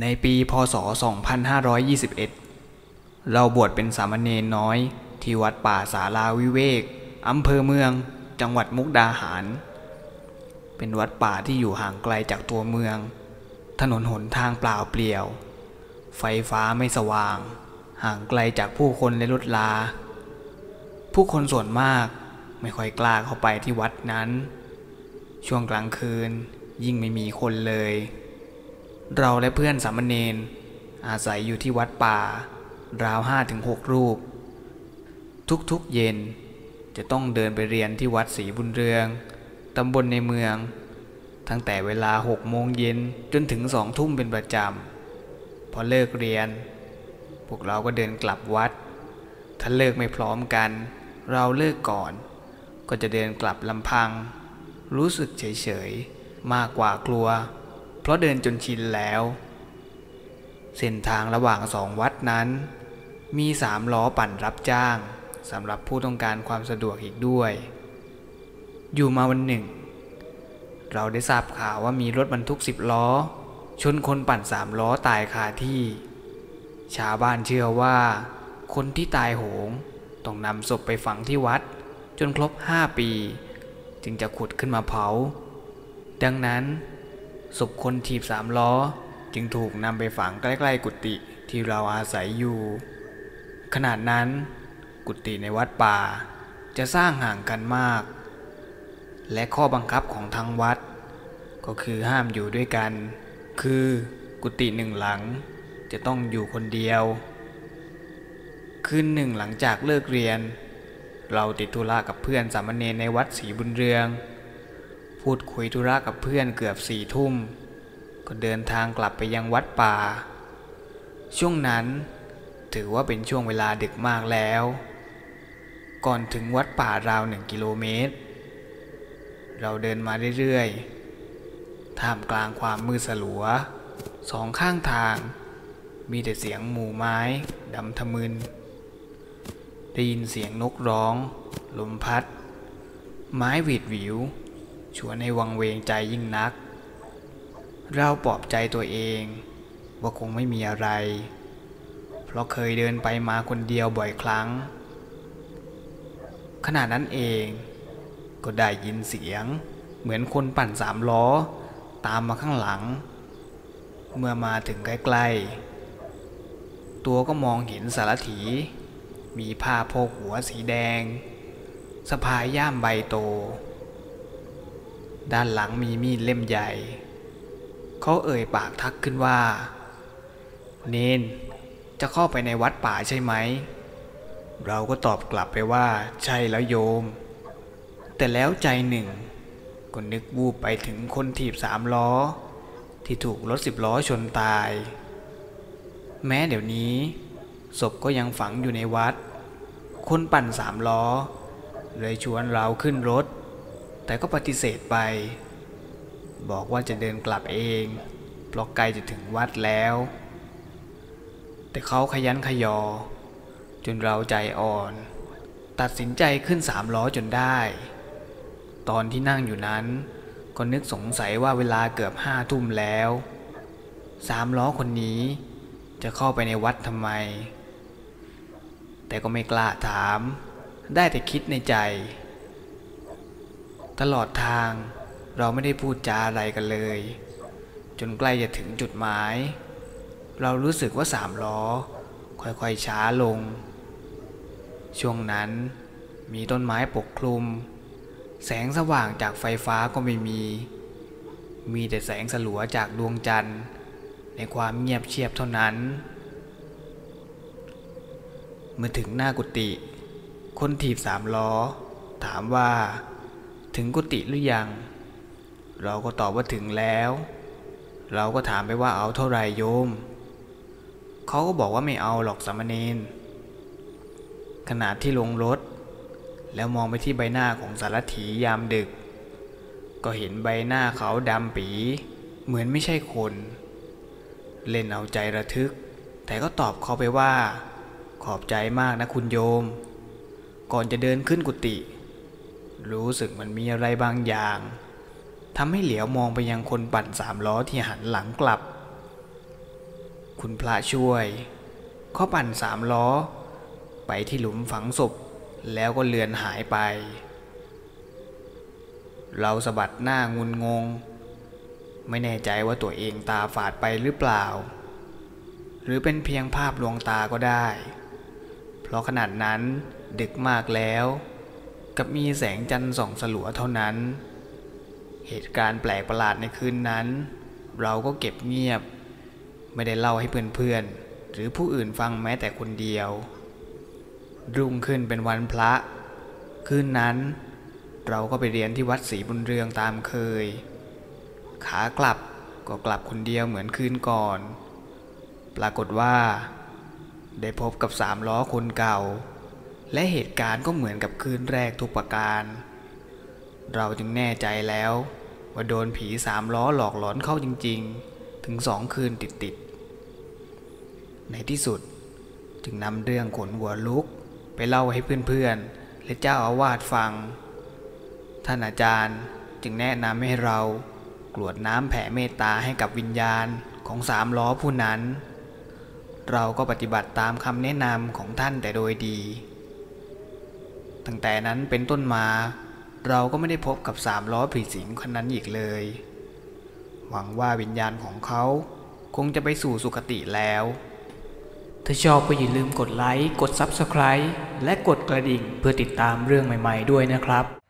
ในปีพศ 2521 เราบวชเป็นสามเณรน้อย ที่วัดป่าสาราวิเวกอำเภอเมือง จังหวัดมุกดาหาร เป็นวัดป่าที่อยู่ห่างไกลจากตัวเมือง ถนนหนทางเปล่าเปลี่ยว ไฟฟ้าไม่สว่าง ห่างไกลจากผู้คนและรถลา ผู้คนส่วนมากไม่ค่อยกล้าเข้าไปที่วัดนั้น ช่วงกลางคืนยิ่งไม่มีคนเลย เราและเพื่อนสามเณรอาศัยอยู่ที่วัดป่า ราวห้าถึงหกรูป ทุกๆเย็นจะต้องเดินไปเรียนที่วัดศรีบุญเรือง ตำบลในเมือง ตั้งแต่เวลาหกโมงเย็นจนถึงสองทุ่มเป็นประจำ พอเลิกเรียน พวกเราก็เดินกลับวัด ถ้าเลิกไม่พร้อมกัน เราเลิกก่อน ก็จะเดินกลับลำพัง รู้สึกเฉยๆ มากกว่ากลัว เพราะเดินจนชินแล้ว เส้นทางระหว่างสองวัดนั้น มีสามล้อปั่นรับจ้างสำหรับผู้ต้องการความสะดวกอีกด้วย อยู่มาวันหนึ่ง เราได้ทราบข่าวว่ามีรถบรรทุกสิบล้อ ชนคนปั่นสามล้อตายคาที่ ชาวบ้านเชื่อว่า คนที่ตายโหงต้องนำศพไปฝังที่วัด จนครบห้าปี จึงจะขุดขึ้นมาเผา ดังนั้น ศพคนถีบสามล้อ จึงถูกนำไปฝังใกล้ๆกุฏิที่เราอาศัยอยู่ ขนาดนั้น กุฏิในวัดป่าจะสร้างห่างกันมาก และข้อบังคับของทางวัด ก็คือห้ามอยู่ด้วยกัน คือกุฏิหนึ่งหลังจะต้องอยู่คนเดียว คืนหนึ่งหลังจากเลิกเรียน เราติดธุระกับเพื่อนสามเณรในวัดศรีบุญเรือง พูดคุยธุระกับเพื่อนเกือบสี่ทุ่ม ก็เดินทางกลับไปยังวัดป่า ช่วงนั้นถือว่าเป็นช่วงเวลาดึกมากแล้ว ก่อนถึงวัดป่าราวหนึ่งกิโลเมตร เราเดินมาเรื่อยๆ ท่ามกลางความมืดสลัว สองข้างทาง มีแต่เสียงหมู่ไม้ดำทะมึน ได้ยินเสียงนกร้อง ลมพัด ไม้หวีดหวิว ชวนให้วังเวงใจยิ่งนัก เราปลอบใจตัวเองว่าคงไม่มีอะไร เพราะเคยเดินไปมาคนเดียวบ่อยครั้ง ขณะนั้นเองก็ได้ยินเสียง เหมือนคนปั่นสามล้อ ตามมาข้างหลัง เมื่อมาถึงใกล้ๆ ตัวก็มองเห็นสารถี มีผ้าโพกหัวสีแดงสะพายย่ามใบโต ด้านหลังมีมีดเล่มใหญ่ เขาเอ่ยปากทักขึ้นว่า เนนจะเข้าไปในวัดป่าใช่ไหม เราก็ตอบกลับไปว่าใช่แล้วโยม แต่แล้วใจหนึ่งก็นึกวูบไปถึงคนถีบสามล้อ ที่ถูกรถสิบล้อชนตาย แม้เดี๋ยวนี้ศพก็ยังฝังอยู่ในวัด คนปั่นสามล้อ เลยชวนเราขึ้นรถ แต่ก็ปฏิเสธไป บอกว่าจะเดินกลับเองเพราะใกลจะถึงวัดแล้ว แต่เขาขยันขยอ จนเราใจอ่อน ตัดสินใจขึ้นสามล้อจนได้ ตอนที่นั่งอยู่นั้น ก็นึกสงสัยว่าเวลาเกือบห้าทุ่มแล้วสามล้อคนนี้จะเข้าไปในวัดทำไม แต่ก็ไม่กล้าถาม ได้แต่คิดในใจ ตลอดทางเราไม่ได้พูดจาอะไรกันเลย จนใกล้จะถึงจุดหมาย เรารู้สึกว่าสามล้อ ค่อยๆช้าลง ช่วงนั้นมีต้นไม้ปกคลุม แสงสว่างจากไฟฟ้าก็ไม่มี มีแต่แสงสลัวจากดวงจันทร์ ในความเงียบเชียบเท่านั้น เมื่อถึงหน้ากุฏิคนถีบสามล้อ ถามว่า ถึงกุฏิหรือยัง เราก็ตอบว่าถึงแล้ว เราก็ถามไปว่าเอาเท่าไรโยม เขาก็บอกว่าไม่เอาหรอกสามเณรขณะที่ลงรถ แล้วมองไปที่ใบหน้าของสารถียามดึก ก็เห็นใบหน้าเขาดำปี เหมือนไม่ใช่คน เล่นเอาใจระทึก แต่ก็ตอบเขาไปว่า ขอบใจมากนะคุณโยม ก่อนจะเดินขึ้นกุฏิ รู้สึกมันมีอะไรบางอย่างทำให้เหลียวมองไปยังคนปั่นสามล้อที่หันหลังกลับ คุณพระช่วย เขาปั่นสามล้อ ไปที่หลุมฝังศพแล้วก็เลือนหายไป เราสะบัดหน้างุนงง ไม่แน่ใจว่าตัวเองตาฝาดไปหรือเปล่า หรือเป็นเพียงภาพลวงตาก็ได้ เพราะขนาดนั้นดึกมากแล้ว กับมีแสงจันทร์ส่องสลัวเท่านั้น เหตุการณ์แปลกประหลาดในคืนนั้น เราก็เก็บเงียบ ไม่ได้เล่าให้เพื่อนๆ หรือผู้อื่นฟังแม้แต่คนเดียว รุ่งขึ้นเป็นวันพระ คืนนั้น เราก็ไปเรียนที่วัดศรีบุญเรืองตามเคย ขากลับก็กลับคนเดียวเหมือนคืนก่อน ปรากฏว่า ได้พบกับสามล้อคนเก่า และเหตุการณ์ก็เหมือนกับคืนแรกทุกประการ เราจึงแน่ใจแล้ว ว่าโดนผีสามล้อหลอกหลอนเข้าจริง ๆ ถึงสองคืนติดๆ ในที่สุดจึงนำเรื่องขนหัวลุก ไปเล่าให้เพื่อนๆ และเจ้าอาวาสฟัง ท่านอาจารย์จึงแนะนำให้เรากรวดน้ำแผ่เมตตาให้กับวิญญาณของสามล้อผู้นั้น เราก็ปฏิบัติตามคำแนะนำของท่านแต่โดยดี ตั้งแต่นั้นเป็นต้นมา เราก็ไม่ได้พบกับสามล้อผีสิงคนนั้นอีกเลย หวังว่าวิญญาณของเขาคงจะไปสู่สุคติแล้ว ถ้าชอบก็อย่าลืมกดไลค์ กด Subscribe และกดกระดิ่งเพื่อติดตามเรื่องใหม่ ๆ ด้วยนะครับ